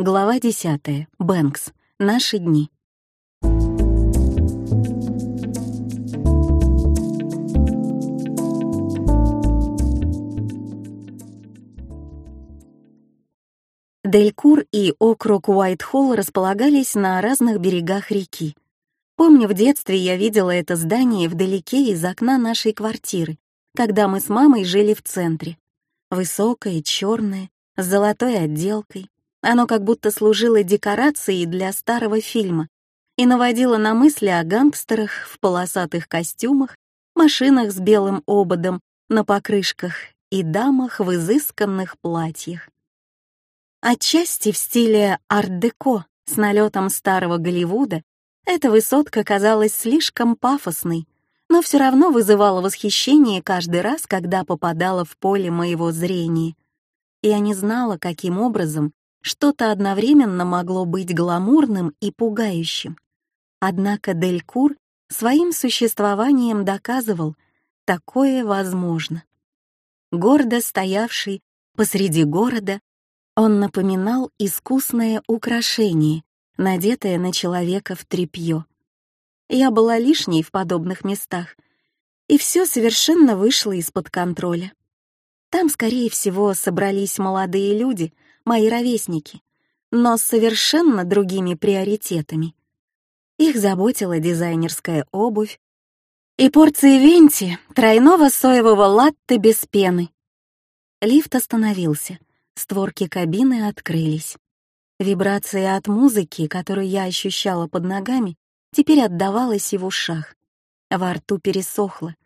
Глава 10. Бэнкс. Наши дни. Делькур и округ Уайтхолл располагались на разных берегах реки. Помню, в детстве я видела это здание вдалеке из окна нашей квартиры, когда мы с мамой жили в центре. Высокое, черное, с золотой отделкой. Оно как будто служило декорацией для старого фильма и наводило на мысли о гангстерах в полосатых костюмах, машинах с белым ободом на покрышках и дамах в изысканных платьях. Отчасти в стиле арт-деко с налетом старого Голливуда эта высотка казалась слишком пафосной, но все равно вызывала восхищение каждый раз, когда попадала в поле моего зрения. Я не знала, каким образом что-то одновременно могло быть гламурным и пугающим. Однако Делькур своим существованием доказывал, такое возможно. Гордо стоявший посреди города, он напоминал искусное украшение, надетое на человека в тряпье. Я была лишней в подобных местах, и все совершенно вышло из-под контроля. Там, скорее всего, собрались молодые люди, мои ровесники, но с совершенно другими приоритетами. Их заботила дизайнерская обувь и порции венти тройного соевого латте без пены. Лифт остановился, створки кабины открылись. Вибрация от музыки, которую я ощущала под ногами, теперь отдавалась и в ушах. Во рту пересохло,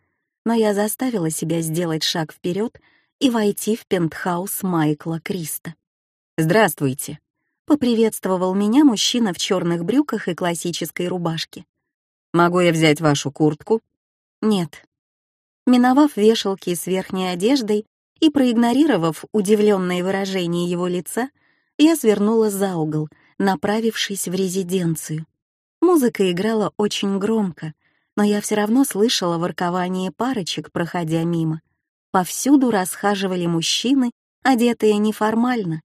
но я заставила себя сделать шаг вперед и войти в пентхаус Майкла Криста. «Здравствуйте», — поприветствовал меня мужчина в черных брюках и классической рубашке. «Могу я взять вашу куртку?» «Нет». Миновав вешалки с верхней одеждой и проигнорировав удивленное выражение его лица, я свернула за угол, направившись в резиденцию. Музыка играла очень громко, но я все равно слышала воркование парочек, проходя мимо. Повсюду расхаживали мужчины, одетые неформально.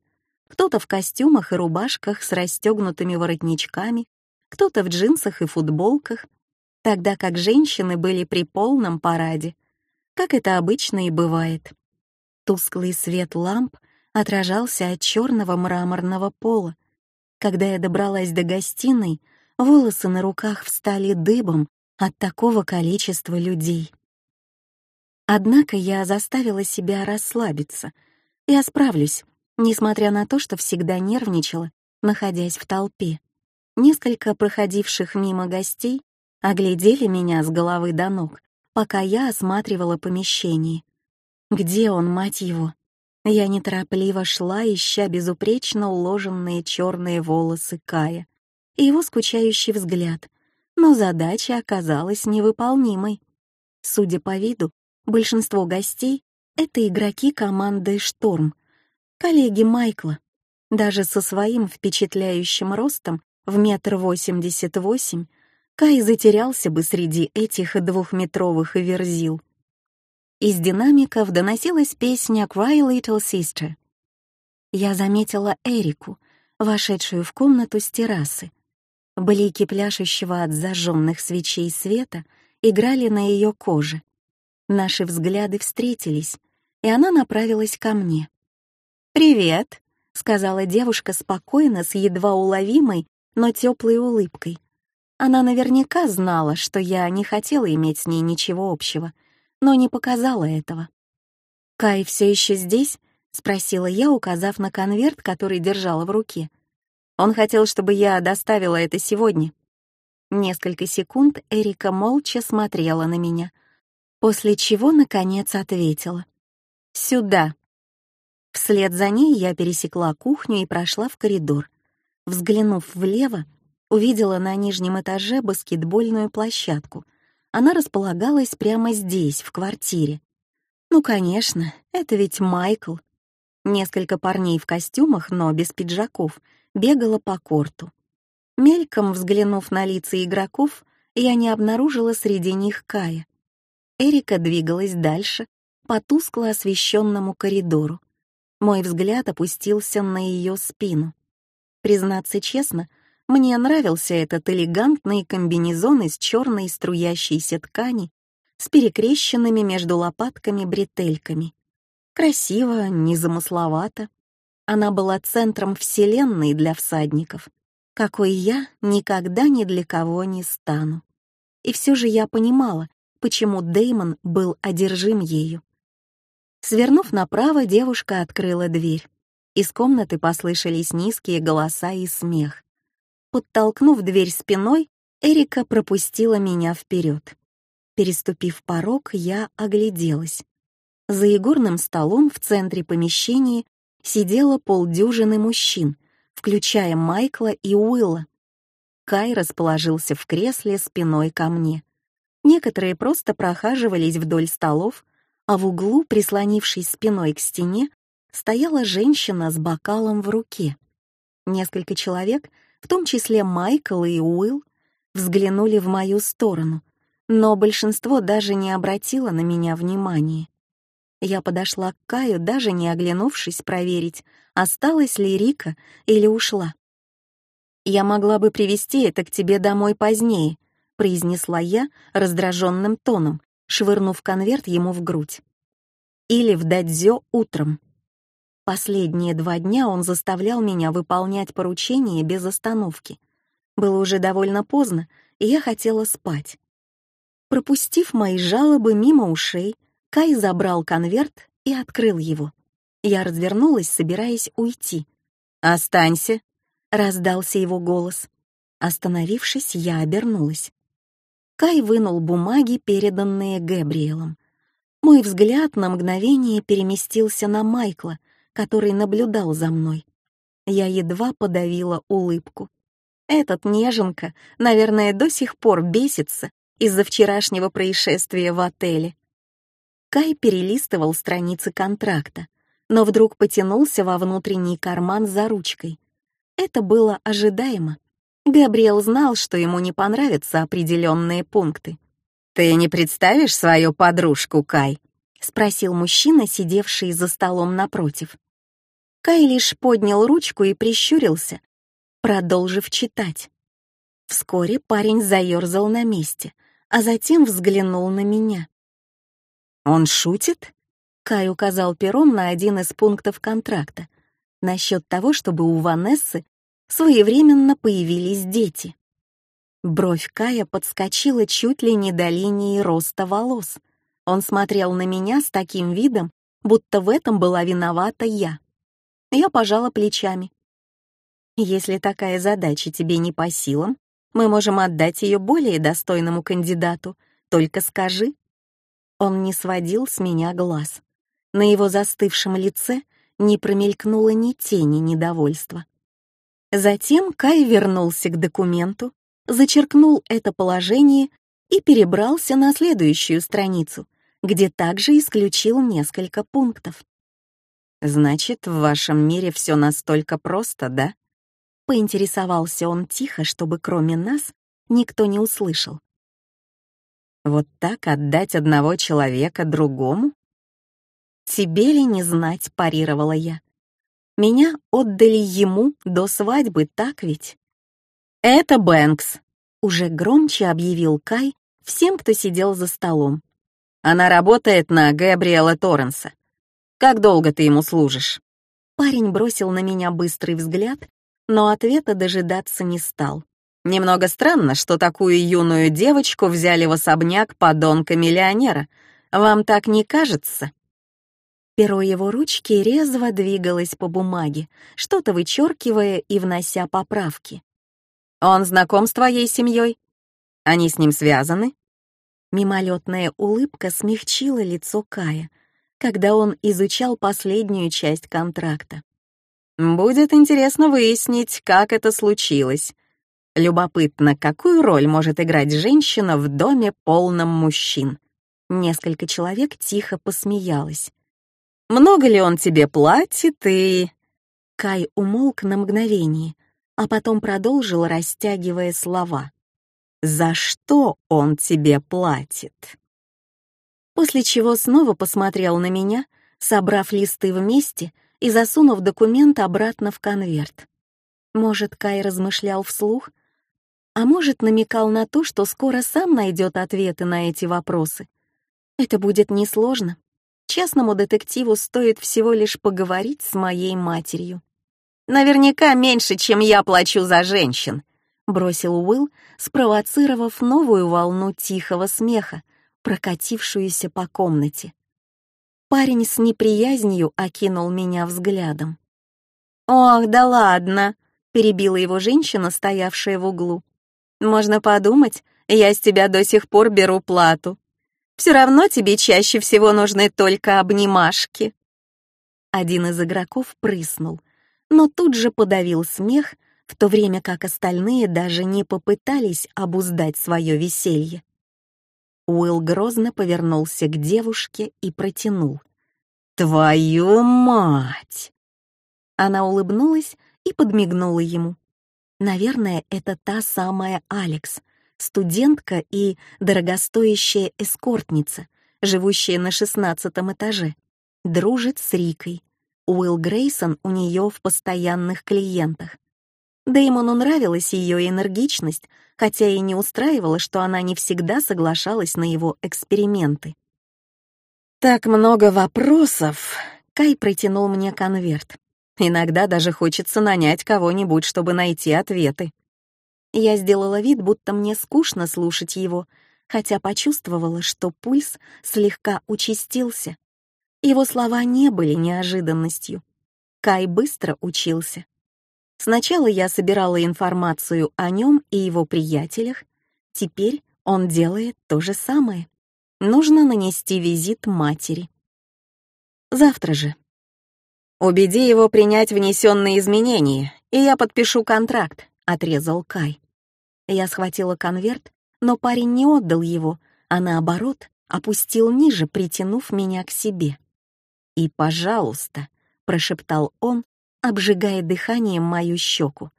Кто-то в костюмах и рубашках с расстегнутыми воротничками, кто-то в джинсах и футболках, тогда как женщины были при полном параде, как это обычно и бывает. Тусклый свет ламп отражался от черного мраморного пола. Когда я добралась до гостиной, волосы на руках встали дыбом от такого количества людей. Однако я заставила себя расслабиться. Я справлюсь, несмотря на то, что всегда нервничала, находясь в толпе. Несколько проходивших мимо гостей оглядели меня с головы до ног, пока я осматривала помещение. Где он, мать его? Я неторопливо шла, ища безупречно уложенные черные волосы Кая и его скучающий взгляд, но задача оказалась невыполнимой. Судя по виду, большинство гостей — это игроки команды «Шторм», коллеги Майкла. Даже со своим впечатляющим ростом в метр восемьдесят восемь Кай затерялся бы среди этих двухметровых верзил. Из динамиков доносилась песня «Cry Little Sister». Я заметила Эрику, вошедшую в комнату с террасы. Блики пляшущего от зажженных свечей света играли на ее коже. Наши взгляды встретились, и она направилась ко мне. «Привет», — сказала девушка спокойно, с едва уловимой, но теплой улыбкой. Она наверняка знала, что я не хотела иметь с ней ничего общего — но не показала этого. «Кай все еще здесь?» — спросила я, указав на конверт, который держала в руке. Он хотел, чтобы я доставила это сегодня. Несколько секунд Эрика молча смотрела на меня, после чего, наконец, ответила. «Сюда». Вслед за ней я пересекла кухню и прошла в коридор. Взглянув влево, увидела на нижнем этаже баскетбольную площадку — она располагалась прямо здесь, в квартире. Ну, конечно, это ведь Майкл. Несколько парней в костюмах, но без пиджаков, бегало по корту. Мельком взглянув на лица игроков, я не обнаружила среди них Кая. Эрика двигалась дальше, по тускло освещенному коридору. Мой взгляд опустился на ее спину. Признаться честно, мне нравился этот элегантный комбинезон из черной струящейся ткани с перекрещенными между лопатками бретельками. Красиво, незамысловато. Она была центром вселенной для всадников, какой я никогда ни для кого не стану. И все же я понимала, почему Деймон был одержим ею. Свернув направо, девушка открыла дверь. Из комнаты послышались низкие голоса и смех. Подтолкнув дверь спиной, Эрика пропустила меня вперед. Переступив порог, я огляделась. За игорным столом в центре помещения сидело полдюжины мужчин, включая Майкла и Уилла. Кай расположился в кресле спиной ко мне. Некоторые просто прохаживались вдоль столов, а в углу, прислонившись спиной к стене, стояла женщина с бокалом в руке. Несколько человек, в том числе Майкл и Уилл, взглянули в мою сторону, но большинство даже не обратило на меня внимания. Я подошла к Каю, даже не оглянувшись проверить, осталась ли Рика или ушла. «Я могла бы привести это к тебе домой позднее», произнесла я раздраженным тоном, швырнув конверт ему в грудь. Или в дадзё утром. Последние два дня он заставлял меня выполнять поручения без остановки. Было уже довольно поздно, и я хотела спать. Пропустив мои жалобы мимо ушей, Кай забрал конверт и открыл его. Я развернулась, собираясь уйти. «Останься!» — раздался его голос. Остановившись, я обернулась. Кай вынул бумаги, переданные Гэбриэлом. Мой взгляд на мгновение переместился на Майкла, который наблюдал за мной. Я едва подавила улыбку. Этот неженка, наверное, до сих пор бесится из-за вчерашнего происшествия в отеле. Кай перелистывал страницы контракта, но вдруг потянулся во внутренний карман за ручкой. Это было ожидаемо. Габриэл знал, что ему не понравятся определенные пункты. «Ты не представишь свою подружку, Кай?» — спросил мужчина, сидевший за столом напротив. Кай лишь поднял ручку и прищурился, продолжив читать. Вскоре парень заерзал на месте, а затем взглянул на меня. «Он шутит?» Кай указал пером на один из пунктов контракта, насчет того, чтобы у Ванессы своевременно появились дети. Бровь Кая подскочила чуть ли не до линии роста волос. Он смотрел на меня с таким видом, будто в этом была виновата я. Я пожала плечами. Если такая задача тебе не по силам, мы можем отдать ее более достойному кандидату. Только скажи. Он не сводил с меня глаз. На его застывшем лице не промелькнуло ни тени недовольства. Затем Кай вернулся к документу, зачеркнул это положение и перебрался на следующую страницу, где также исключил несколько пунктов. «Значит, в вашем мире все настолько просто, да?» Поинтересовался он тихо, чтобы кроме нас никто не услышал. «Вот так отдать одного человека другому?» «Тебе ли не знать?» — парировала я. Меня отдали ему до свадьбы, так ведь? «Это Бэнкс», — уже громче объявил Кай всем, кто сидел за столом. «Она работает на Габриэла Торренса. Как долго ты ему служишь?» Парень бросил на меня быстрый взгляд, но ответа дожидаться не стал. Немного странно, что такую юную девочку взяли в особняк подонка-миллионера. Вам так не кажется? Перо его ручки резво двигалось по бумаге, что-то вычеркивая и внося поправки. «Он знаком с твоей семьей? Они с ним связаны?» Мимолетная улыбка смягчила лицо Кая, когда он изучал последнюю часть контракта. «Будет интересно выяснить, как это случилось. Любопытно, какую роль может играть женщина в доме полном мужчин?» Несколько человек тихо посмеялось. Много ли он тебе платит и...» Кай умолк на мгновение, а потом продолжил, растягивая слова. «За что он тебе платит?» После чего снова посмотрел на меня, собрав листы вместе и засунув документ обратно в конверт. Может, Кай размышлял вслух? А может, намекал на то, что скоро сам найдет ответы на эти вопросы? Это будет несложно. Частному детективу стоит всего лишь поговорить с моей матерью. «Наверняка меньше, чем я плачу за женщин», — бросил Уилл, спровоцировав новую волну тихого смеха, прокатившуюся по комнате. Парень с неприязнью окинул меня взглядом. «Ох, да ладно!» — перебила его женщина, стоявшая в углу. «Можно подумать, я с тебя до сих пор беру плату. Все равно тебе чаще всего нужны только обнимашки». Один из игроков прыснул, но тут же подавил смех, в то время как остальные даже не попытались обуздать свое веселье. Уилл грозно повернулся к девушке и протянул. «Твою мать!» Она улыбнулась и подмигнула ему. Наверное, это та самая Алекс, студентка и дорогостоящая эскортница, живущая на шестнадцатом этаже. Дружит с Рикой. Уилл Грейсон у нее в постоянных клиентах. Дэймону нравилась ее энергичность, хотя и не устраивало, что она не всегда соглашалась на его эксперименты. «Так много вопросов!» Кай протянул мне конверт. Иногда даже хочется нанять кого-нибудь, чтобы найти ответы. Я сделала вид, будто мне скучно слушать его, хотя почувствовала, что пульс слегка участился. Его слова не были неожиданностью. Кай быстро учился. Сначала я собирала информацию о нем и его приятелях, теперь он делает то же самое. Нужно нанести визит матери. Завтра же. Убеди его принять внесенные изменения, и я подпишу контракт, отрезал Кай. Я схватила конверт, но парень не отдал его, а наоборот опустил ниже, притянув меня к себе. «И, пожалуйста», — прошептал он, обжигая дыханием мою щеку,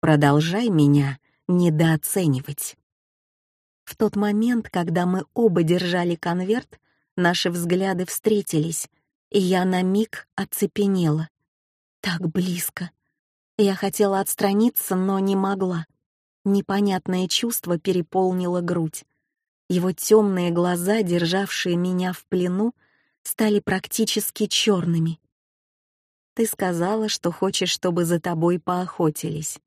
«продолжай меня недооценивать». В тот момент, когда мы оба держали конверт, наши взгляды встретились, и я на миг оцепенела. Так близко. Я хотела отстраниться, но не могла. Непонятное чувство переполнило грудь. Его темные глаза, державшие меня в плену, стали практически черными. Ты сказала, что хочешь, чтобы за тобой поохотились.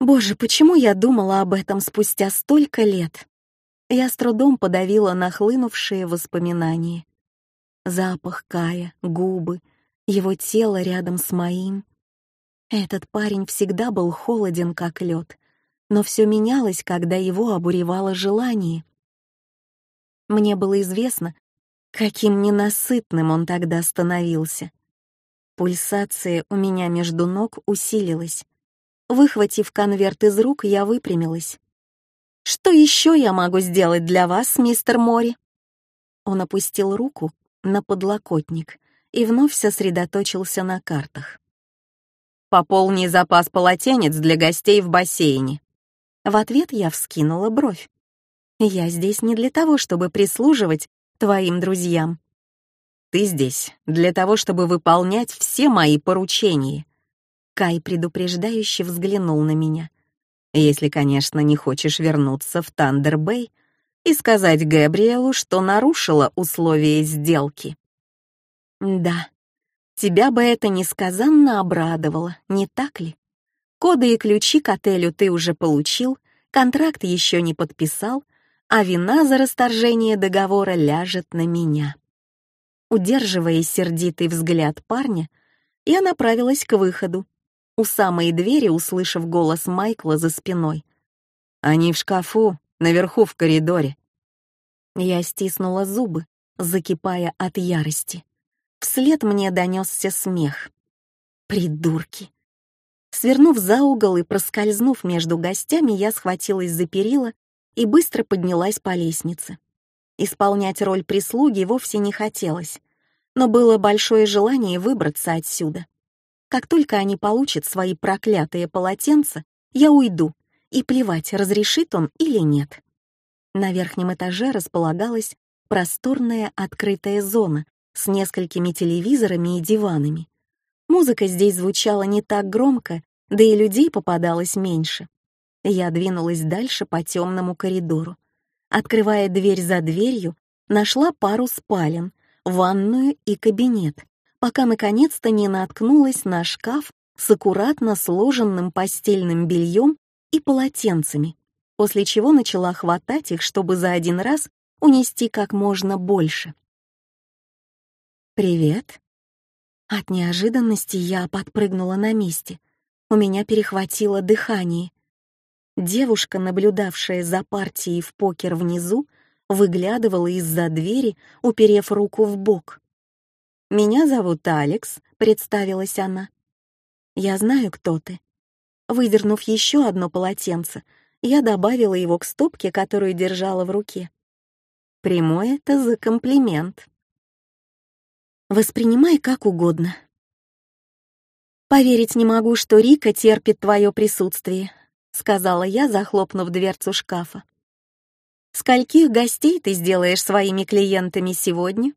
Боже, почему я думала об этом спустя столько лет? Я с трудом подавила нахлынувшие воспоминания. Запах Кая, губы, его тело рядом с моим. Этот парень всегда был холоден, как лед, но все менялось, когда его обуревало желание. Мне было известно, каким ненасытным он тогда становился. Пульсация у меня между ног усилилась. Выхватив конверт из рук, я выпрямилась. «Что еще я могу сделать для вас, мистер Мори?» Он опустил руку на подлокотник и вновь сосредоточился на картах. «Пополни запас полотенец для гостей в бассейне», в ответ я вскинула бровь. «Я здесь не для того, чтобы прислуживать твоим друзьям. Ты здесь для того, чтобы выполнять все мои поручения». Кай предупреждающе взглянул на меня. «Если, конечно, не хочешь вернуться в Тандер-Бэй и сказать Габриэлу, что нарушила условия сделки». «Да, тебя бы это несказанно обрадовало, не так ли?» Коды и ключи к отелю ты уже получил, контракт еще не подписал, а вина за расторжение договора ляжет на меня. Удерживая сердитый взгляд парня, я направилась к выходу, у самой двери услышав голос Майкла за спиной. «Они в шкафу, наверху в коридоре». Я стиснула зубы, закипая от ярости. Вслед мне донесся смех. «Придурки! Свернув за угол и проскользнув между гостями, я схватилась за перила и быстро поднялась по лестнице. Исполнять роль прислуги вовсе не хотелось, но было большое желание выбраться отсюда. Как только они получат свои проклятые полотенца, я уйду, и плевать, разрешит он или нет. На верхнем этаже располагалась просторная открытая зона с несколькими телевизорами и диванами. Музыка здесь звучала не так громко, да и людей попадалось меньше. Я двинулась дальше по темному коридору. Открывая дверь за дверью, нашла пару спален, ванную и кабинет, пока наконец-то не наткнулась на шкаф с аккуратно сложенным постельным бельем и полотенцами, после чего начала хватать их, чтобы за один раз унести как можно больше. «Привет». От неожиданности я подпрыгнула на месте. У меня перехватило дыхание. Девушка, наблюдавшая за партией в покер внизу, выглядывала из-за двери, уперев руку в бок. «Меня зовут Алекс», — представилась она. «Я знаю, кто ты». Выдернув еще одно полотенце, я добавила его к стопке, которую держала в руке. Приму это за комплимент. Воспринимай как угодно. Поверить не могу, что Рика терпит твое присутствие, сказала я, захлопнув дверцу шкафа. Скольких гостей ты сделаешь своими клиентами сегодня?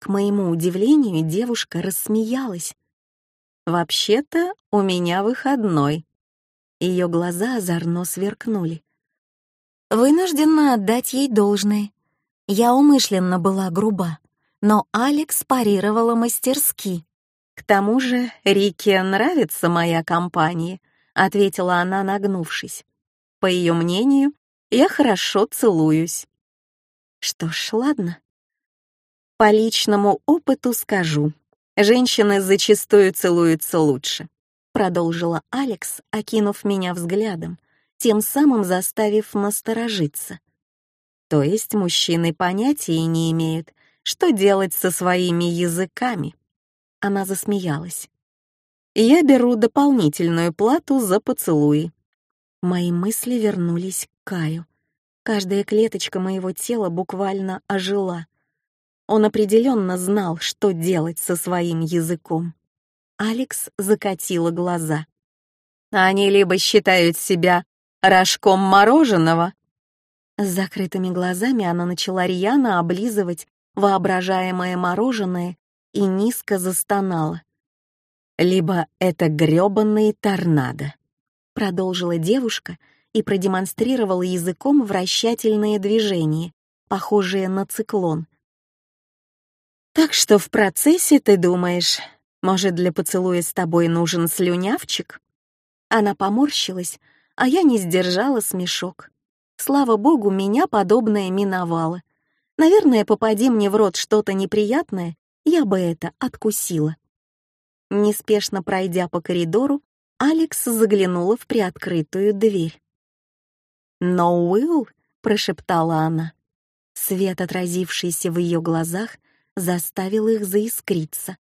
К моему удивлению, девушка рассмеялась. «Вообще-то у меня выходной». Ее глаза озорно сверкнули. Вынуждена отдать ей должное. Я умышленно была груба, но Алекс парировала мастерски. «К тому же Рике нравится моя компания», — ответила она, нагнувшись. «По ее мнению, я хорошо целуюсь». Что ж, ладно. По личному опыту скажу, женщины зачастую целуются лучше, продолжила Алекс, окинув меня взглядом, тем самым заставив насторожиться. То есть мужчины понятия не имеют, что делать со своими языками. Она засмеялась. Я беру дополнительную плату за поцелуи. Мои мысли вернулись к Каю. Каждая клеточка моего тела буквально ожила. Он определенно знал, что делать со своим языком. Алекс закатила глаза. «Они либо считают себя рожком мороженого...» С закрытыми глазами она начала рьяно облизывать воображаемое мороженое и низко застонала. «Либо это грёбаный торнадо», — продолжила девушка и продемонстрировала языком вращательные движения, похожие на циклон, так что в процессе ты думаешь, может, для поцелуя с тобой нужен слюнявчик? Она поморщилась, а я не сдержала смешок. Слава богу, меня подобное миновало. Наверное, попади мне в рот что-то неприятное, я бы это откусила. Неспешно пройдя по коридору, Алекс заглянула в приоткрытую дверь. «Но, Уилл», — прошептала она. Свет, отразившийся в ее глазах, — заставил их заискриться.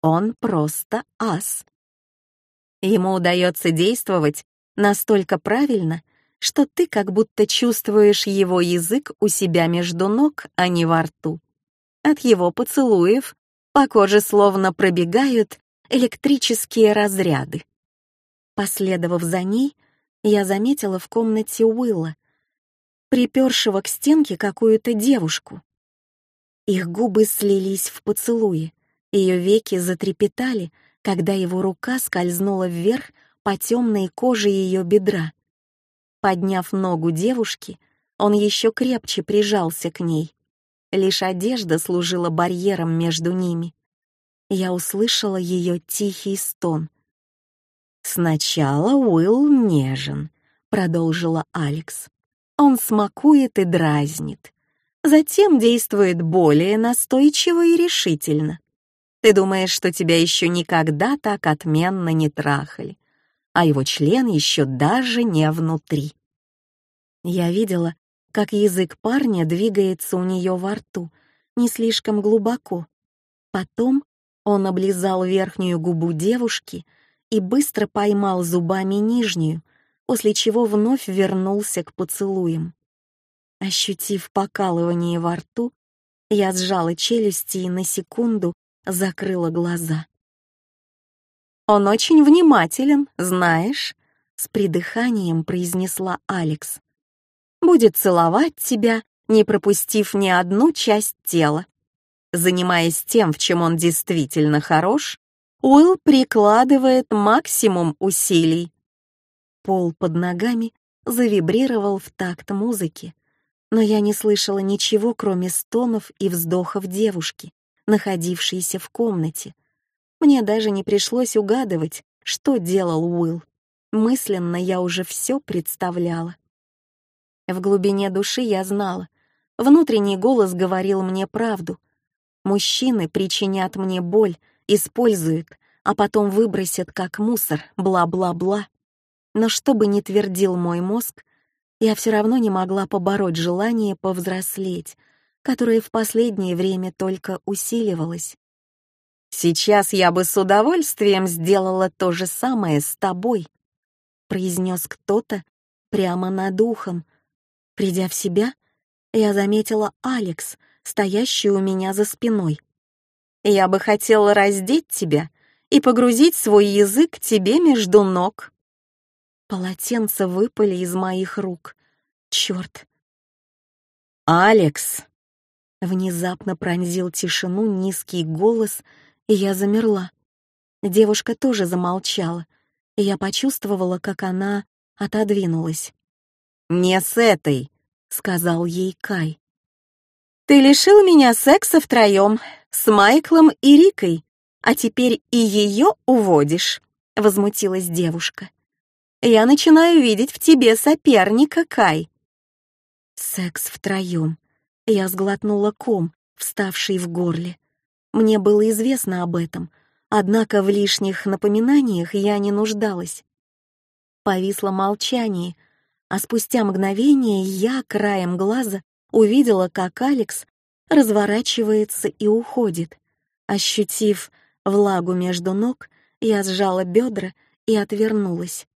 Он просто ас. Ему удается действовать настолько правильно, что ты как будто чувствуешь его язык у себя между ног, а не во рту. От его поцелуев по коже словно пробегают электрические разряды. Последовав за ней, я заметила в комнате Уилла, припершего к стенке какую-то девушку. Их губы слились в поцелуе, ее веки затрепетали, когда его рука скользнула вверх по темной коже ее бедра. Подняв ногу девушки, он еще крепче прижался к ней. Лишь одежда служила барьером между ними. Я услышала ее тихий стон. «Сначала Уилл нежен», — продолжила Алекс. «Он смакует и дразнит, затем действует более настойчиво и решительно. Ты думаешь, что тебя еще никогда так отменно не трахали, а его член еще даже не внутри. Я видела, как язык парня двигается у нее во рту, не слишком глубоко. Потом он облизал верхнюю губу девушки и быстро поймал зубами нижнюю, после чего вновь вернулся к поцелуям. Ощутив покалывание во рту, я сжала челюсти и на секунду закрыла глаза. «Он очень внимателен, знаешь», — с придыханием произнесла Алекс. «Будет целовать тебя, не пропустив ни одну часть тела. Занимаясь тем, в чем он действительно хорош, Уилл прикладывает максимум усилий. Пол под ногами завибрировал в такт музыки, но я не слышала ничего, кроме стонов и вздохов девушки, находившейся в комнате. Мне даже не пришлось угадывать, что делал Уилл. Мысленно я уже все представляла. В глубине души я знала, внутренний голос говорил мне правду. Мужчины причинят мне боль, используют, а потом выбросят как мусор, бла-бла-бла. Но что бы ни твердил мой мозг, я все равно не могла побороть желание повзрослеть, которое в последнее время только усиливалось. «Сейчас я бы с удовольствием сделала то же самое с тобой», произнес кто-то прямо над ухом. Придя в себя, я заметила Алекс, стоящую у меня за спиной. «Я бы хотела раздеть тебя и погрузить свой язык тебе между ног». Полотенца выпали из моих рук. Черт. «Алекс!» Внезапно пронзил тишину низкий голос, я замерла. Девушка тоже замолчала, и я почувствовала, как она отодвинулась. «Не с этой», — сказал ей Кай. «Ты лишил меня секса втроем, с Майклом и Рикой, а теперь и ее уводишь», — возмутилась девушка. «Я начинаю видеть в тебе соперника, Кай». Секс втроем. Я сглотнула ком, вставший в горле. Мне было известно об этом, однако в лишних напоминаниях я не нуждалась. Повисло молчание, а спустя мгновение я краем глаза увидела, как Алекс разворачивается и уходит. Ощутив влагу между ног, я сжала бедра и отвернулась.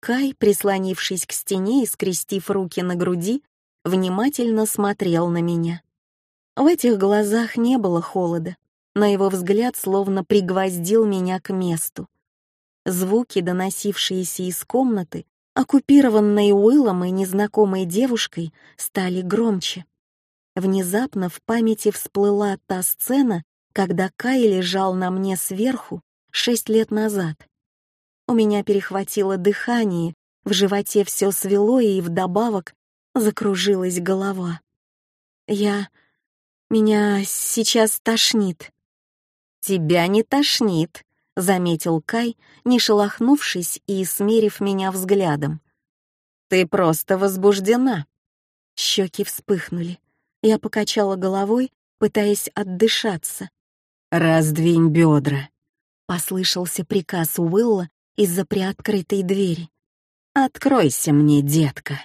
Кай, прислонившись к стене и скрестив руки на груди, внимательно смотрел на меня. В этих глазах не было холода, но его взгляд словно пригвоздил меня к месту. Звуки, доносившиеся из комнаты, оккупированной Уиллом и незнакомой девушкой, стали громче. Внезапно в памяти всплыла та сцена, когда Кай лежал на мне сверху шесть лет назад. У меня перехватило дыхание, в животе все свело и вдобавок закружилась голова. Я... меня сейчас тошнит. «Тебя не тошнит», — заметил Кай, не шелохнувшись и смерив меня взглядом. «Ты просто возбуждена». Щеки вспыхнули. Я покачала головой, пытаясь отдышаться. «Раздвинь бедра», — послышался приказ Уилла из-за приоткрытой двери. «Откройся мне, детка».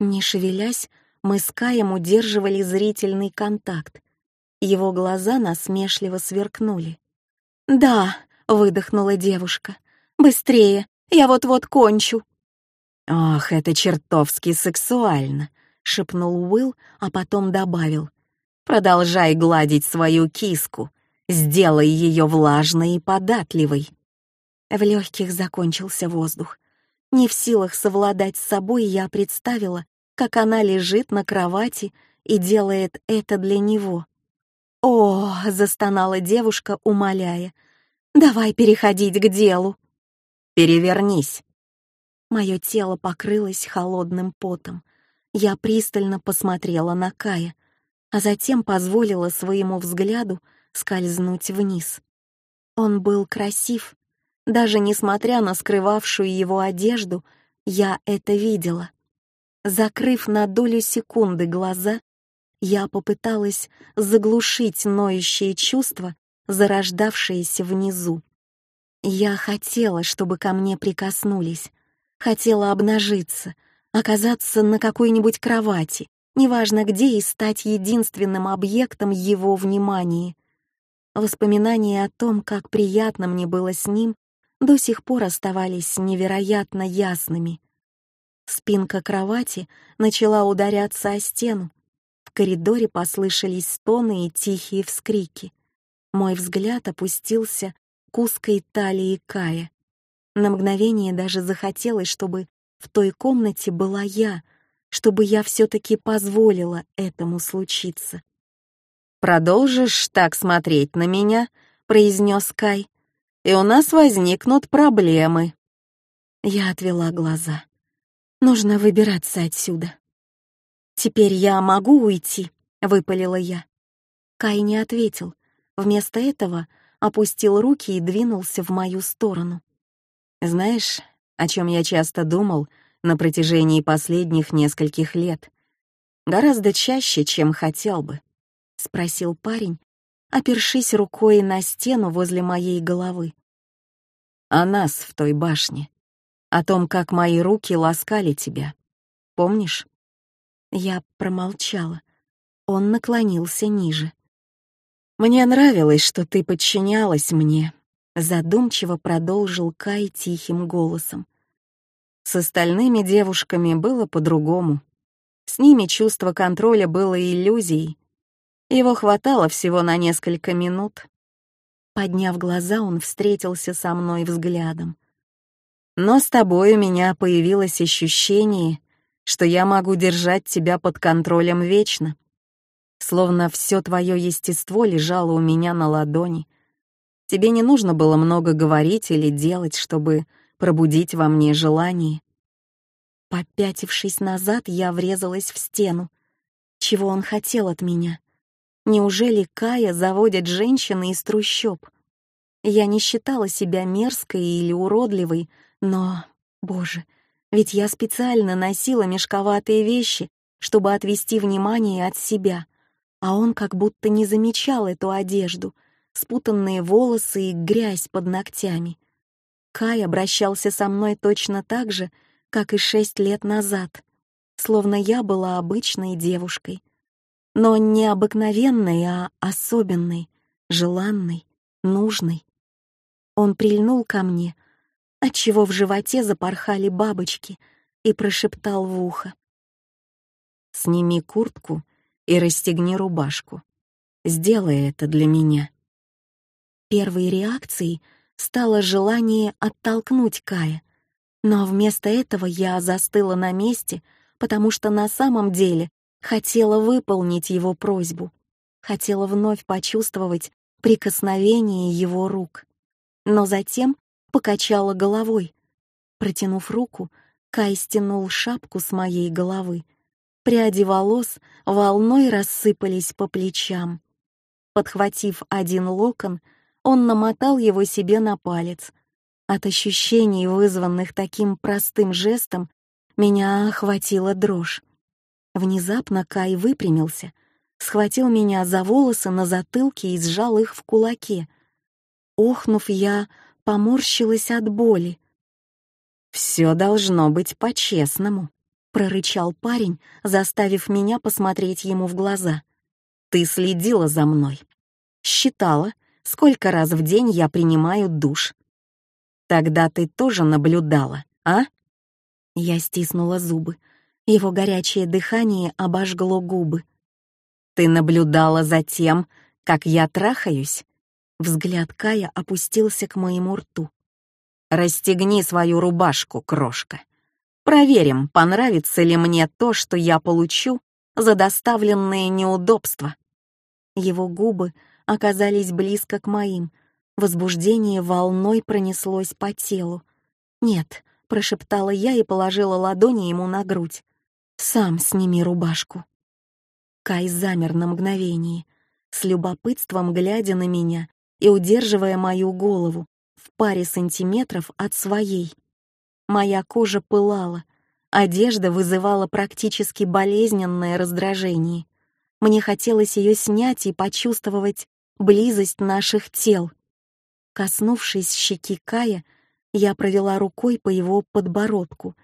Не шевелясь, мы с Каем удерживали зрительный контакт. Его глаза насмешливо сверкнули. «Да», — выдохнула девушка, — «быстрее, я вот-вот кончу». «Ах, это чертовски сексуально», — шепнул Уилл, а потом добавил. «Продолжай гладить свою киску, сделай ее влажной и податливой». В легких закончился воздух. Не в силах совладать с собой, я представила, как она лежит на кровати и делает это для него. «О!» — застонала девушка, умоляя. «Давай переходить к делу». «Перевернись». Мое тело покрылось холодным потом. Я пристально посмотрела на Кая, а затем позволила своему взгляду скользнуть вниз. Он был красив. Даже несмотря на скрывавшую его одежду, я это видела. Закрыв на долю секунды глаза, я попыталась заглушить ноющие чувства, зарождавшиеся внизу. Я хотела, чтобы ко мне прикоснулись, хотела обнажиться, оказаться на какой-нибудь кровати, неважно где, и стать единственным объектом его внимания. Воспоминания о том, как приятно мне было с ним, до сих пор оставались невероятно ясными. Спинка кровати начала ударяться о стену. В коридоре послышались стоны и тихие вскрики. Мой взгляд опустился к узкой талии Кая. На мгновение даже захотелось, чтобы в той комнате была я, чтобы я все-таки позволила этому случиться. «Продолжишь так смотреть на меня?» — произнес Кай, «и у нас возникнут проблемы». Я отвела глаза. Нужно выбираться отсюда. «Теперь я могу уйти?» — выпалила я. Кай не ответил. Вместо этого опустил руки и двинулся в мою сторону. «Знаешь, о чем я часто думал на протяжении последних нескольких лет? Гораздо чаще, чем хотел бы», — спросил парень, опершись рукой на стену возле моей головы. «О нас в той башне о том, как мои руки ласкали тебя. Помнишь?» Я промолчала. Он наклонился ниже. «Мне нравилось, что ты подчинялась мне», — задумчиво продолжил Кай тихим голосом. С остальными девушками было по-другому. С ними чувство контроля было иллюзией. Его хватало всего на несколько минут. Подняв глаза, он встретился со мной взглядом. Но с тобой у меня появилось ощущение, что я могу держать тебя под контролем вечно. Словно все твое естество лежало у меня на ладони. Тебе не нужно было много говорить или делать, чтобы пробудить во мне желание. Попятившись назад, я врезалась в стену. Чего он хотел от меня? Неужели Кая заводит женщины из трущоб? Я не считала себя мерзкой или уродливой, но, боже, ведь я специально носила мешковатые вещи, чтобы отвести внимание от себя, а он как будто не замечал эту одежду, спутанные волосы и грязь под ногтями. Кай обращался со мной точно так же, как и шесть лет назад, словно я была обычной девушкой. Но не обыкновенной, а особенной, желанной, нужной. Он прильнул ко мне — отчего в животе запорхали бабочки, и прошептал в ухо. «Сними куртку и расстегни рубашку. Сделай это для меня». Первой реакцией стало желание оттолкнуть Кая, но вместо этого я застыла на месте, потому что на самом деле хотела выполнить его просьбу, хотела вновь почувствовать прикосновение его рук. Но затем покачала головой. Протянув руку, Кай стянул шапку с моей головы. Пряди волос волной рассыпались по плечам. Подхватив один локон, он намотал его себе на палец. От ощущений, вызванных таким простым жестом, меня охватила дрожь. Внезапно Кай выпрямился, схватил меня за волосы на затылке и сжал их в кулаке. Охнув, я поморщилась от боли. «Все должно быть по-честному», — прорычал парень, заставив меня посмотреть ему в глаза. «Ты следила за мной. Считала, сколько раз в день я принимаю душ. Тогда ты тоже наблюдала, а?» Я стиснула зубы. Его горячее дыхание обожгло губы. «Ты наблюдала за тем, как я трахаюсь?» Взгляд Кая опустился к моему рту. «Расстегни свою рубашку, крошка. Проверим, понравится ли мне то, что я получу за доставленные неудобства». Его губы оказались близко к моим. Возбуждение волной пронеслось по телу. «Нет», — прошептала я и положила ладони ему на грудь. «Сам сними рубашку». Кай замер на мгновение, с любопытством глядя на меня и удерживая мою голову в паре сантиметров от своей. Моя кожа пылала, одежда вызывала практически болезненное раздражение. Мне хотелось ее снять и почувствовать близость наших тел. Коснувшись щеки Кая, я провела рукой по его подбородку,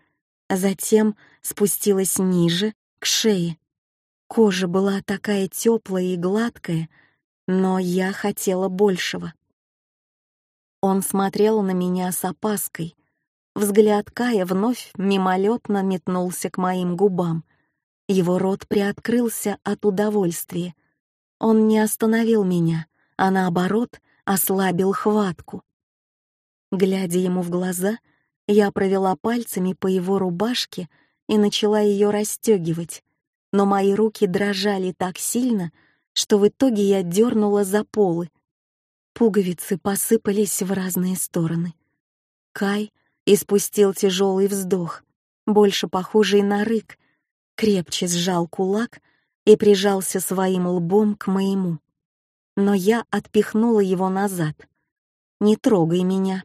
затем спустилась ниже, к шее. Кожа была такая теплая и гладкая, но я хотела большего. Он смотрел на меня с опаской. Взгляд Кая вновь мимолетно метнулся к моим губам. Его рот приоткрылся от удовольствия. Он не остановил меня, а наоборот ослабил хватку. Глядя ему в глаза, я провела пальцами по его рубашке и начала ее расстегивать, но мои руки дрожали так сильно, что в итоге я дернула за полы. Пуговицы посыпались в разные стороны. Кай испустил тяжелый вздох, больше похожий на рык, крепче сжал кулак и прижался своим лбом к моему. Но я отпихнула его назад. «Не трогай меня».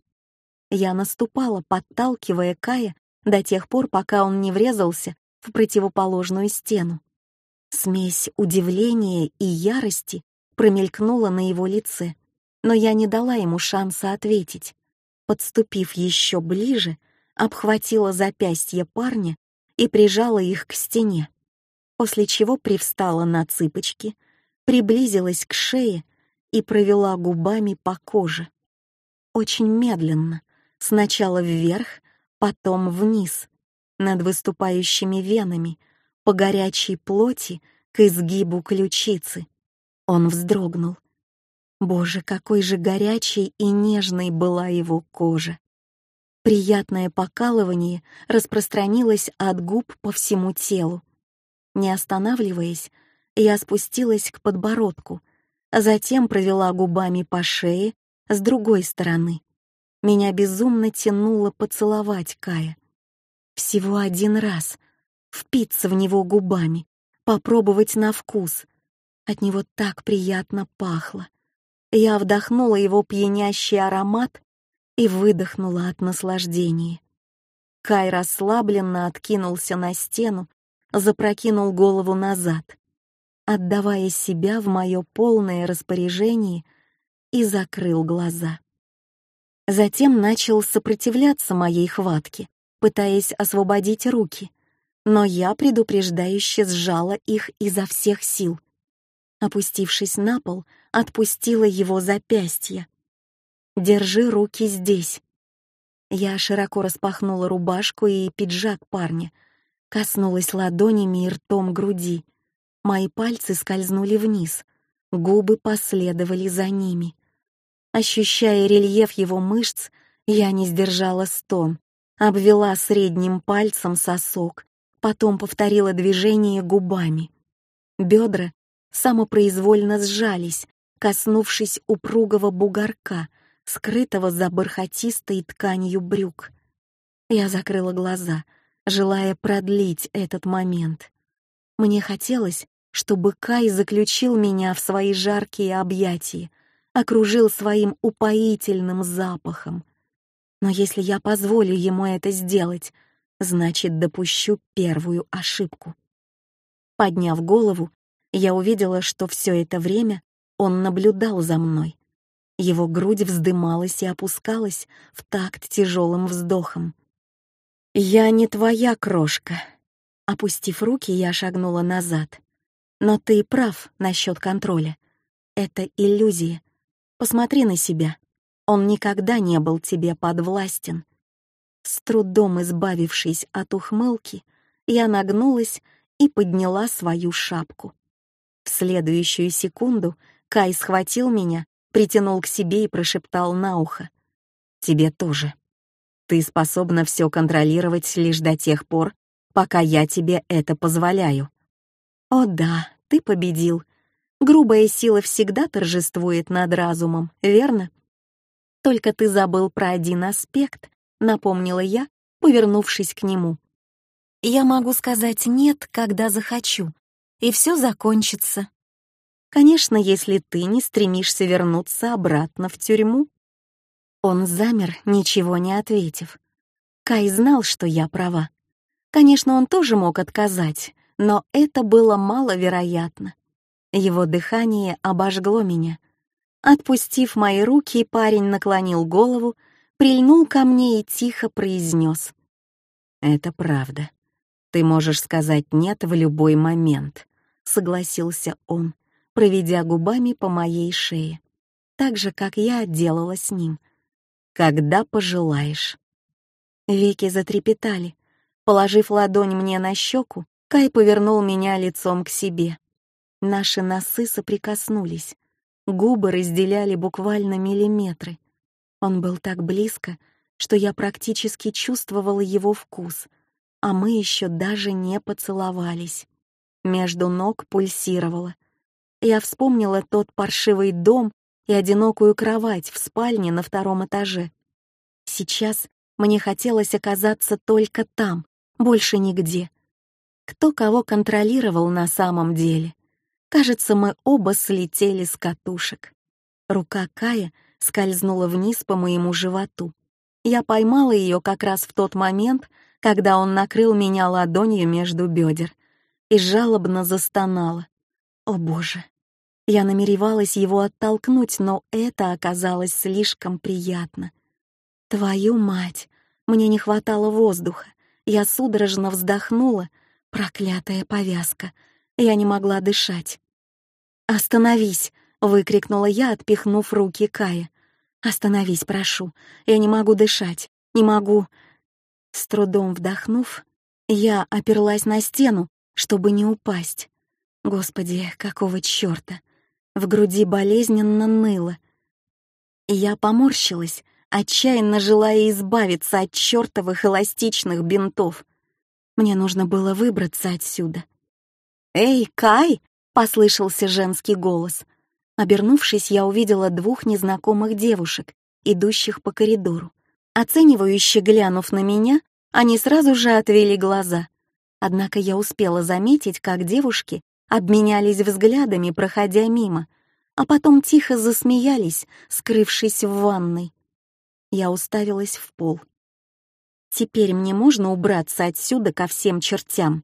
Я наступала, подталкивая Кая до тех пор, пока он не врезался в противоположную стену. Смесь удивления и ярости промелькнула на его лице, но я не дала ему шанса ответить. Подступив еще ближе, обхватила запястье парня и прижала их к стене, после чего привстала на цыпочки, приблизилась к шее и провела губами по коже. Очень медленно, сначала вверх, потом вниз, над выступающими венами, по горячей плоти к изгибу ключицы. Он вздрогнул. Боже, какой же горячей и нежной была его кожа. Приятное покалывание распространилось от губ по всему телу. Не останавливаясь, я спустилась к подбородку, а затем провела губами по шее с другой стороны. Меня безумно тянуло поцеловать Кая. Всего один раз. Впиться в него губами, попробовать на вкус. От него так приятно пахло. Я вдохнула его пьянящий аромат и выдохнула от наслаждения. Кай расслабленно откинулся на стену, запрокинул голову назад, отдавая себя в мое полное распоряжение и закрыл глаза. Затем начал сопротивляться моей хватке, пытаясь освободить руки, но я предупреждающе сжала их изо всех сил — Опустившись на пол, отпустила его запястье. «Держи руки здесь». Я широко распахнула рубашку и пиджак парня, коснулась ладонями и ртом груди. Мои пальцы скользнули вниз, губы последовали за ними. Ощущая рельеф его мышц, я не сдержала стон, обвела средним пальцем сосок, потом повторила движение губами. Бедра самопроизвольно сжались, коснувшись упругого бугорка, скрытого за бархатистой тканью брюк. Я закрыла глаза, желая продлить этот момент. Мне хотелось, чтобы Кай заключил меня в свои жаркие объятия, окружил своим упоительным запахом. Но если я позволю ему это сделать, значит, допущу первую ошибку. Подняв голову, я увидела, что все это время он наблюдал за мной. Его грудь вздымалась и опускалась в такт тяжелым вздохом. «Я не твоя крошка». Опустив руки, я шагнула назад. «Но ты прав насчет контроля. Это иллюзия. Посмотри на себя. Он никогда не был тебе подвластен». С трудом избавившись от ухмылки, я нагнулась и подняла свою шапку. В следующую секунду Кай схватил меня, притянул к себе и прошептал на ухо. «Тебе тоже. Ты способна все контролировать лишь до тех пор, пока я тебе это позволяю». «О да, ты победил. Грубая сила всегда торжествует над разумом, верно?» «Только ты забыл про один аспект», — напомнила я, повернувшись к нему. «Я могу сказать «нет», когда захочу, и все закончится. Конечно, если ты не стремишься вернуться обратно в тюрьму. Он замер, ничего не ответив. Кай знал, что я права. Конечно, он тоже мог отказать, но это было маловероятно. Его дыхание обожгло меня. Отпустив мои руки, парень наклонил голову, прильнул ко мне и тихо произнес. «Это правда. Ты можешь сказать «нет» в любой момент. — согласился он, проведя губами по моей шее, так же, как я делала с ним. «Когда пожелаешь». Веки затрепетали. Положив ладонь мне на щеку, Кай повернул меня лицом к себе. Наши носы соприкоснулись. Губы разделяли буквально миллиметры. Он был так близко, что я практически чувствовала его вкус, а мы еще даже не поцеловались. Между ног пульсировало. Я вспомнила тот паршивый дом и одинокую кровать в спальне на втором этаже. Сейчас мне хотелось оказаться только там, больше нигде. Кто кого контролировал на самом деле? Кажется, мы оба слетели с катушек. Рука Кая скользнула вниз по моему животу. Я поймала ее как раз в тот момент, когда он накрыл меня ладонью между бедер и жалобно застонала. О боже! Я намеревалась его оттолкнуть, но это оказалось слишком приятно. Твою мать! Мне не хватало воздуха. Я судорожно вздохнула. Проклятая повязка. Я не могла дышать. «Остановись!» — выкрикнула я, отпихнув руки Кая. «Остановись, прошу. Я не могу дышать. Не могу...» С трудом вдохнув, я оперлась на стену, чтобы не упасть. Господи, какого чёрта! В груди болезненно ныло. Я поморщилась, отчаянно желая избавиться от чёртовых эластичных бинтов. Мне нужно было выбраться отсюда. «Эй, Кай!» — послышался женский голос. Обернувшись, я увидела двух незнакомых девушек, идущих по коридору. Оценивающе глянув на меня, они сразу же отвели глаза. Однако я успела заметить, как девушки обменялись взглядами, проходя мимо, а потом тихо засмеялись, скрывшись в ванной. Я уставилась в пол. Теперь мне можно убраться отсюда ко всем чертям.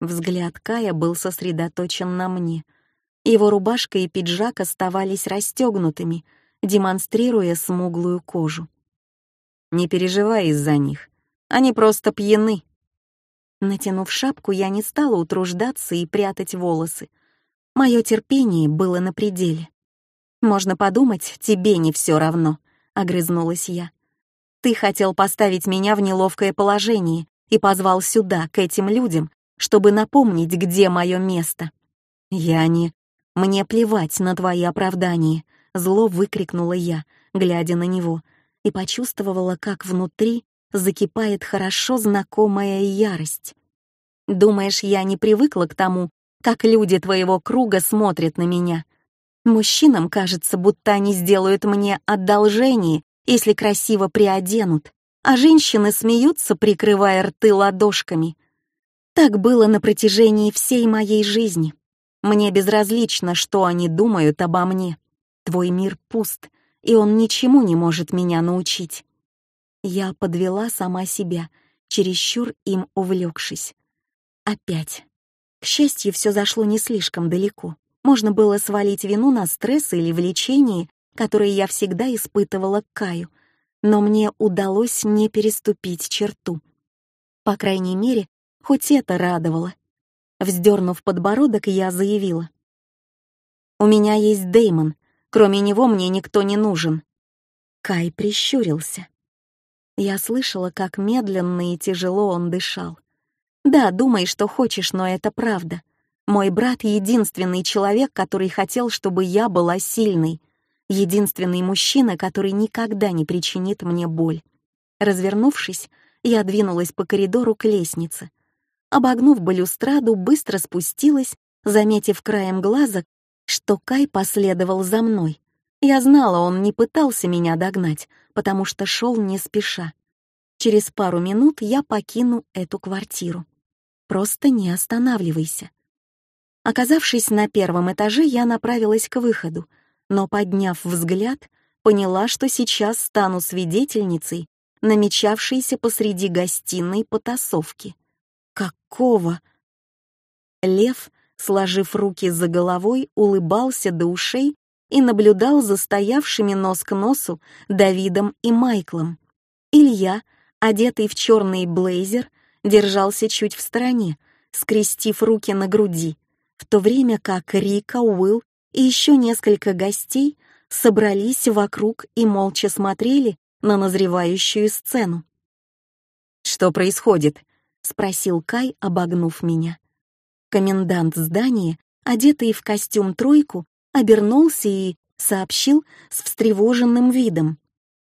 Взгляд Кая был сосредоточен на мне. Его рубашка и пиджак оставались расстегнутыми, демонстрируя смуглую кожу. «Не переживай из-за них. Они просто пьяны». Натянув шапку, я не стала утруждаться и прятать волосы. Мое терпение было на пределе. «Можно подумать, тебе не все равно», — огрызнулась я. «Ты хотел поставить меня в неловкое положение и позвал сюда, к этим людям, чтобы напомнить, где мое место. Я не... Мне плевать на твои оправдания, зло выкрикнула я, глядя на него, и почувствовала, как внутри закипает хорошо знакомая ярость. Думаешь, я не привыкла к тому, как люди твоего круга смотрят на меня? Мужчинам кажется, будто они сделают мне одолжение, если красиво приоденут, а женщины смеются, прикрывая рты ладошками — так было на протяжении всей моей жизни. Мне безразлично, что они думают обо мне. Твой мир пуст, и он ничему не может меня научить. Я подвела сама себя, чересчур им увлекшись. Опять. К счастью, все зашло не слишком далеко. Можно было свалить вину на стресс или влечение, которое я всегда испытывала к Каю, но мне удалось не переступить черту. По крайней мере, Хоть это радовало. Вздернув подбородок, я заявила. «У меня есть Деймон. Кроме него мне никто не нужен». Кай прищурился. Я слышала, как медленно и тяжело он дышал. «Да, думай, что хочешь, но это правда. Мой брат — единственный человек, который хотел, чтобы я была сильной. Единственный мужчина, который никогда не причинит мне боль». Развернувшись, я двинулась по коридору к лестнице, обогнув балюстраду, быстро спустилась, заметив краем глаза, что Кай последовал за мной. Я знала, он не пытался меня догнать, потому что шел не спеша. Через пару минут я покину эту квартиру. Просто не останавливайся. Оказавшись на первом этаже, я направилась к выходу, но, подняв взгляд, поняла, что сейчас стану свидетельницей намечавшейся посреди гостиной потасовки. Какого? Лев, сложив руки за головой, улыбался до ушей и наблюдал за стоявшими нос к носу Давидом и Майклом. Илья, одетый в черный блейзер, держался чуть в стороне, скрестив руки на груди, в то время как Рика, Уилл и еще несколько гостей собрались вокруг и молча смотрели на назревающую сцену. «Что происходит?» — спросил Кай, обогнув меня. Комендант здания, одетый в костюм тройку, обернулся и сообщил с встревоженным видом.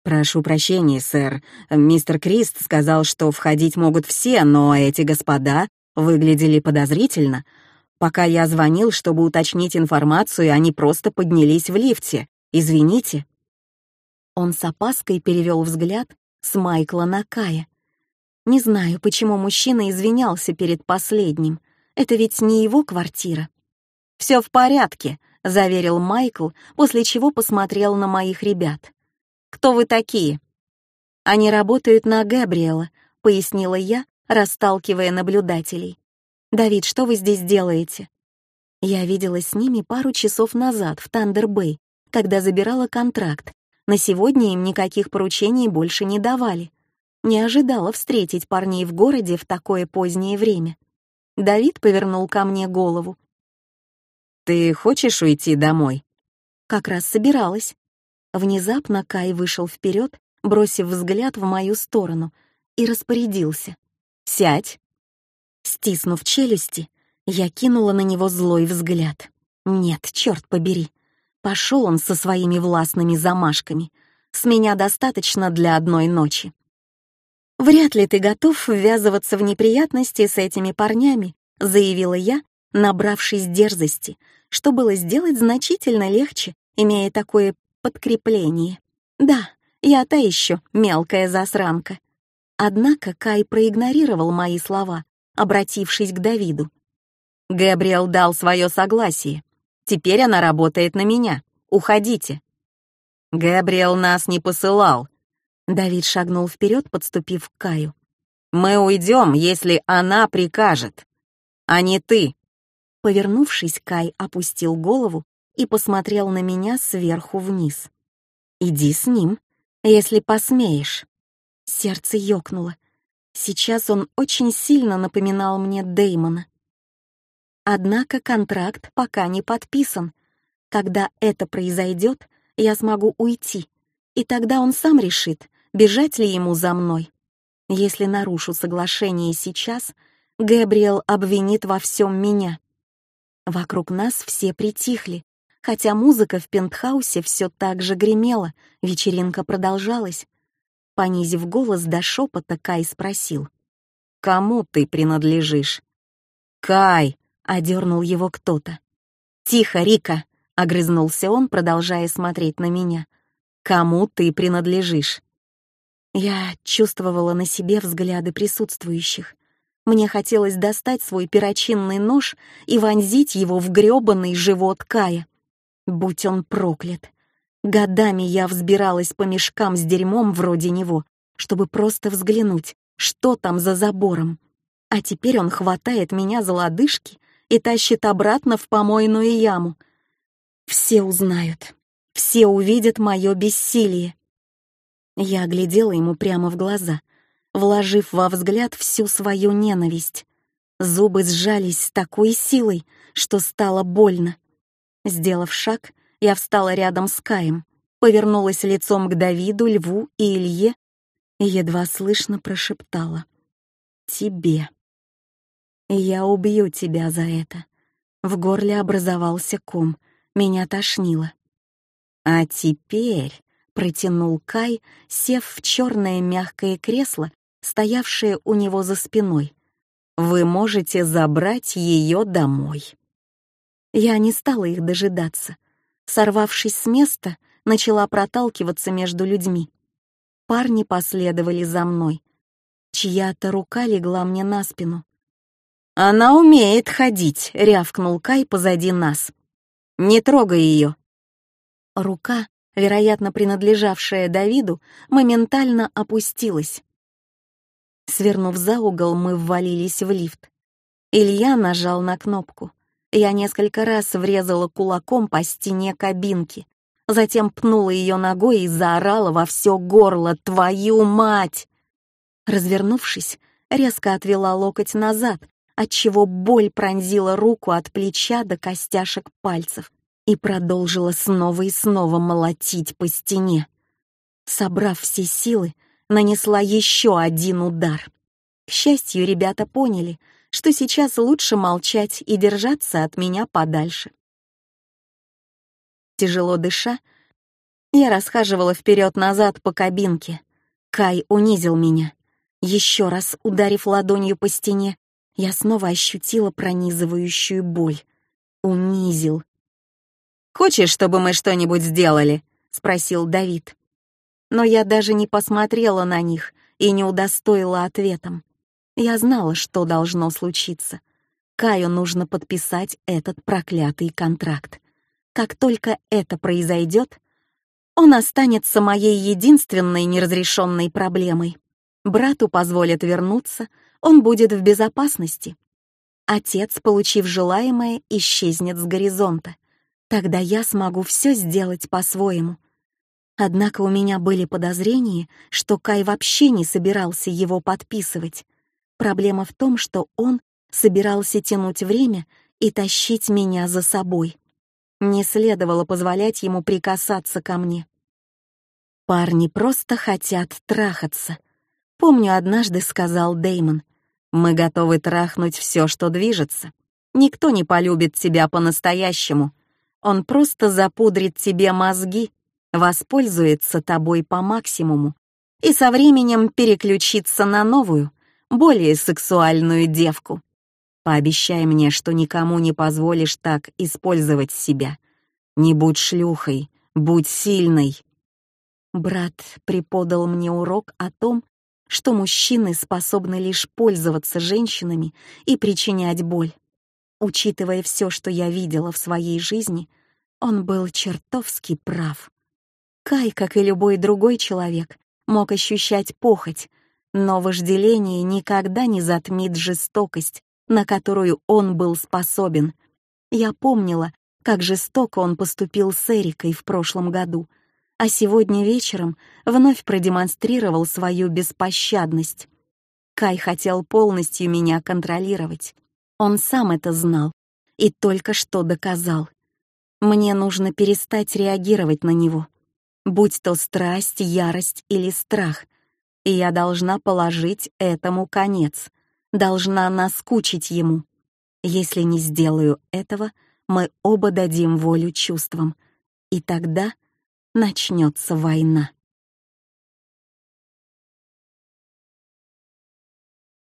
«Прошу прощения, сэр. Мистер Крист сказал, что входить могут все, но эти господа выглядели подозрительно. Пока я звонил, чтобы уточнить информацию, они просто поднялись в лифте Извините». Он с опаской перевел взгляд с Майкла на Кая. Не знаю, почему мужчина извинялся перед последним. Это ведь не его квартира. «Все в порядке», — заверил Майкл, после чего посмотрел на моих ребят. «Кто вы такие?» «Они работают на Габриэла», — пояснила я, расталкивая наблюдателей. «Давид, что вы здесь делаете?» Я виделась с ними пару часов назад в Тандер-Бэй, когда забирала контракт. На сегодня им никаких поручений больше не давали. Не ожидала встретить парней в городе в такое позднее время. Давид повернул ко мне голову. «Ты хочешь уйти домой?» Как раз собиралась. Внезапно Кай вышел вперед, бросив взгляд в мою сторону, и распорядился. «Сядь!» Стиснув челюсти, я кинула на него злой взгляд. «Нет, черт побери!» Пошел он со своими властными замашками. С меня достаточно для одной ночи. «Вряд ли ты готов ввязываться в неприятности с этими парнями», заявила я, набравшись дерзости, что было сделать значительно легче, имея такое подкрепление. Да, я та еще мелкая засранка. Однако Кай проигнорировал мои слова, обратившись к Давиду. Габриэл дал свое согласие. Теперь она работает на меня. Уходите. Габриэл нас не посылал, Давид шагнул вперед, подступив к Каю. «Мы уйдем, если она прикажет, а не ты». Повернувшись, Кай опустил голову и посмотрел на меня сверху вниз. «Иди с ним, если посмеешь». Сердце ёкнуло. Сейчас он очень сильно напоминал мне Дэймона. Однако контракт пока не подписан. Когда это произойдет, я смогу уйти, и тогда он сам решит, бежать ли ему за мной. Если нарушу соглашение сейчас, Гэбриэл обвинит во всем меня. Вокруг нас все притихли, хотя музыка в пентхаусе все так же гремела, вечеринка продолжалась. Понизив голос до шепота, Кай спросил. «Кому ты принадлежишь?» «Кай!» — одернул его кто-то. «Тихо, Рика!» — огрызнулся он, продолжая смотреть на меня. «Кому ты принадлежишь?» Я чувствовала на себе взгляды присутствующих. Мне хотелось достать свой перочинный нож и вонзить его в грёбаный живот Кая. Будь он проклят. Годами я взбиралась по мешкам с дерьмом вроде него, чтобы просто взглянуть, что там за забором. А теперь он хватает меня за лодыжки и тащит обратно в помойную яму. Все узнают, все увидят мое бессилие. Я глядела ему прямо в глаза, вложив во взгляд всю свою ненависть. Зубы сжались с такой силой, что стало больно. Сделав шаг, я встала рядом с Каем, повернулась лицом к Давиду, Льву и Илье и едва слышно прошептала «Тебе». «Я убью тебя за это». В горле образовался ком, меня тошнило. «А теперь...» протянул Кай, сев в черное мягкое кресло, стоявшее у него за спиной. «Вы можете забрать ее домой». Я не стала их дожидаться. Сорвавшись с места, начала проталкиваться между людьми. Парни последовали за мной. Чья-то рука легла мне на спину. «Она умеет ходить», — рявкнул Кай позади нас. «Не трогай ее». Рука, вероятно, принадлежавшая Давиду, моментально опустилась. Свернув за угол, мы ввалились в лифт. Илья нажал на кнопку. Я несколько раз врезала кулаком по стене кабинки, затем пнула ее ногой и заорала во все горло «Твою мать!». Развернувшись, резко отвела локоть назад, отчего боль пронзила руку от плеча до костяшек пальцев и продолжила снова и снова молотить по стене. Собрав все силы, нанесла еще один удар. К счастью, ребята поняли, что сейчас лучше молчать и держаться от меня подальше. Тяжело дыша, я расхаживала вперед-назад по кабинке. Кай унизил меня. Еще раз ударив ладонью по стене, я снова ощутила пронизывающую боль. Унизил, «Хочешь, чтобы мы что-нибудь сделали?» — спросил Давид. Но я даже не посмотрела на них и не удостоила ответом. Я знала, что должно случиться. Каю нужно подписать этот проклятый контракт. Как только это произойдет, он останется моей единственной неразрешенной проблемой. Брату позволят вернуться, он будет в безопасности. Отец, получив желаемое, исчезнет с горизонта. Тогда я смогу все сделать по-своему. Однако у меня были подозрения, что Кай вообще не собирался его подписывать. Проблема в том, что он собирался тянуть время и тащить меня за собой. Не следовало позволять ему прикасаться ко мне. Парни просто хотят трахаться. Помню, однажды сказал Деймон, «Мы готовы трахнуть все, что движется. Никто не полюбит тебя по-настоящему. Он просто запудрит тебе мозги, воспользуется тобой по максимуму и со временем переключится на новую, более сексуальную девку. Пообещай мне, что никому не позволишь так использовать себя. Не будь шлюхой, будь сильной. Брат преподал мне урок о том, что мужчины способны лишь пользоваться женщинами и причинять боль. Учитывая все, что я видела в своей жизни, он был чертовски прав. Кай, как и любой другой человек, мог ощущать похоть, но вожделение никогда не затмит жестокость, на которую он был способен. Я помнила, как жестоко он поступил с Эрикой в прошлом году, а сегодня вечером вновь продемонстрировал свою беспощадность. Кай хотел полностью меня контролировать. Он сам это знал и только что доказал. Мне нужно перестать реагировать на него будь то страсть, ярость или страх, и я должна положить этому конец, должна наскучить ему. Если не сделаю этого, мы оба дадим волю чувствам, и тогда начнется война.